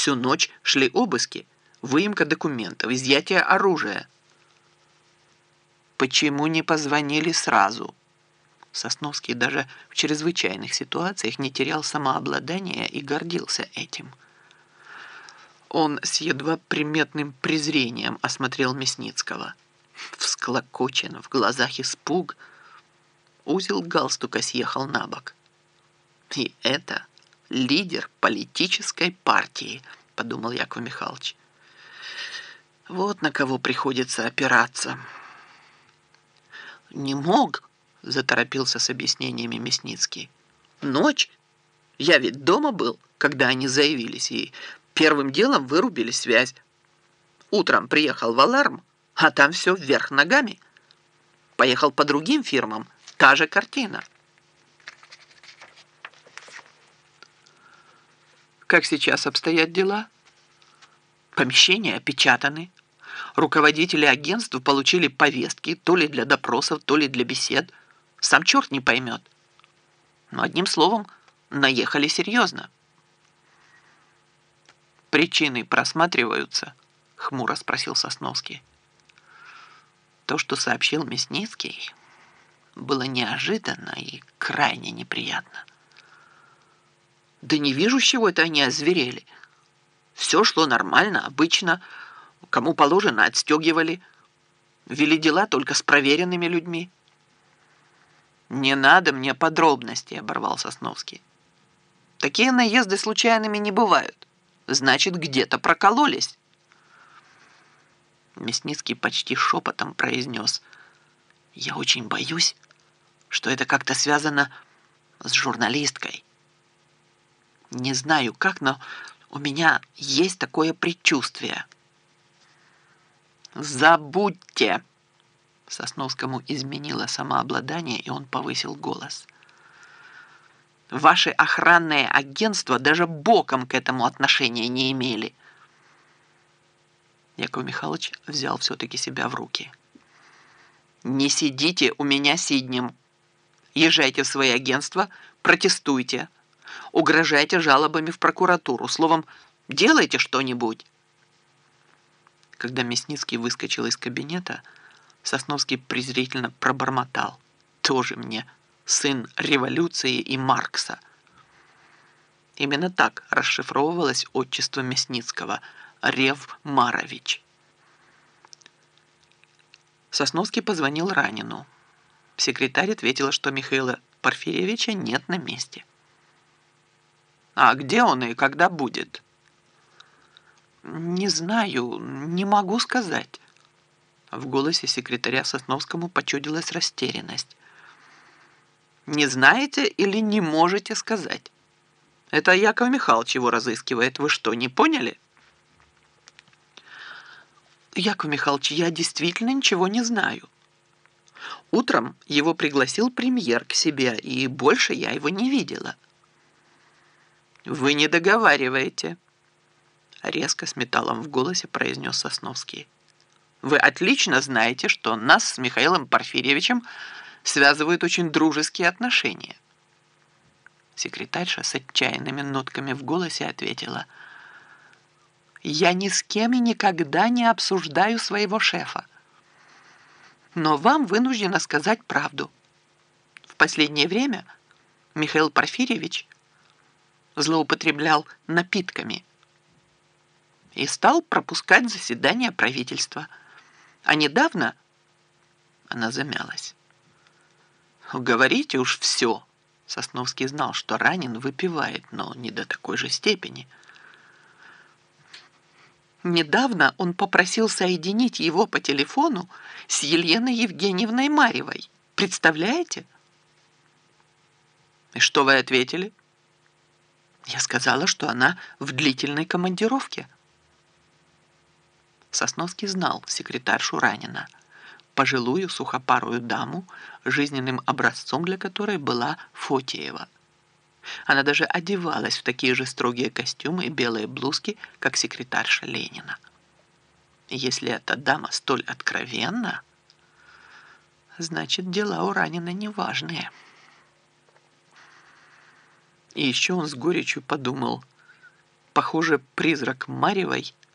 Всю ночь шли обыски, выемка документов, изъятие оружия. Почему не позвонили сразу? Сосновский даже в чрезвычайных ситуациях не терял самообладания и гордился этим. Он с едва приметным презрением осмотрел Мясницкого. Всклокочен, в глазах испуг. Узел галстука съехал на бок. И это лидер политической партии, подумал Яков Михайлович. Вот на кого приходится опираться. Не мог, заторопился с объяснениями Мясницкий. Ночь? Я ведь дома был, когда они заявились, и Первым делом вырубили связь. Утром приехал в аларм, а там все вверх ногами. Поехал по другим фирмам, та же картина. Как сейчас обстоят дела? Помещения опечатаны. Руководители агентств получили повестки то ли для допросов, то ли для бесед. Сам черт не поймет. Но одним словом, наехали серьезно. «Причины просматриваются?» — хмуро спросил Сосновский. То, что сообщил Мясницкий, было неожиданно и крайне неприятно. «Да не вижу, с чего это они озверели. Все шло нормально, обычно. Кому положено, отстегивали. Вели дела только с проверенными людьми». «Не надо мне подробностей», — оборвал Сосновский. «Такие наезды случайными не бывают. Значит, где-то прокололись. Мясницкий почти шепотом произнес. Я очень боюсь, что это как-то связано с журналисткой. Не знаю как, но у меня есть такое предчувствие. «Забудьте!» Сосновскому изменило самообладание, и он повысил голос – Ваши охранные агентства даже боком к этому отношения не имели. Яков Михайлович взял все-таки себя в руки. Не сидите у меня сиднем. Езжайте в свои агентства, протестуйте. Угрожайте жалобами в прокуратуру. Словом, делайте что-нибудь. Когда Мясницкий выскочил из кабинета, Сосновский презрительно пробормотал. Тоже мне сын революции и Маркса. Именно так расшифровывалось отчество Мясницкого – Рев Марович. Сосновский позвонил Ранину. Секретарь ответила, что Михаила Порфирьевича нет на месте. «А где он и когда будет?» «Не знаю, не могу сказать». В голосе секретаря Сосновскому почудилась растерянность. Не знаете или не можете сказать? Это Яков Михайлович его разыскивает. Вы что, не поняли? Яков Михайлович, я действительно ничего не знаю. Утром его пригласил премьер к себе, и больше я его не видела. Вы не договариваете, резко с металлом в голосе произнес Сосновский. Вы отлично знаете, что нас с Михаилом Порфирьевичем связывают очень дружеские отношения. Секретарша с отчаянными нотками в голосе ответила, «Я ни с кем и никогда не обсуждаю своего шефа. Но вам вынуждена сказать правду. В последнее время Михаил Порфирьевич злоупотреблял напитками и стал пропускать заседания правительства. А недавно она замялась. «Говорите уж все». Сосновский знал, что ранен выпивает, но не до такой же степени. Недавно он попросил соединить его по телефону с Еленой Евгеньевной Марьевой. Представляете? И что вы ответили? Я сказала, что она в длительной командировке. Сосновский знал секретаршу Ранина – пожилую сухопарую даму, жизненным образцом для которой была Фотиева. Она даже одевалась в такие же строгие костюмы и белые блузки, как секретарша Ленина. Если эта дама столь откровенна, значит, дела у Ранина неважные. И еще он с горечью подумал, Похоже, призрак Марьевой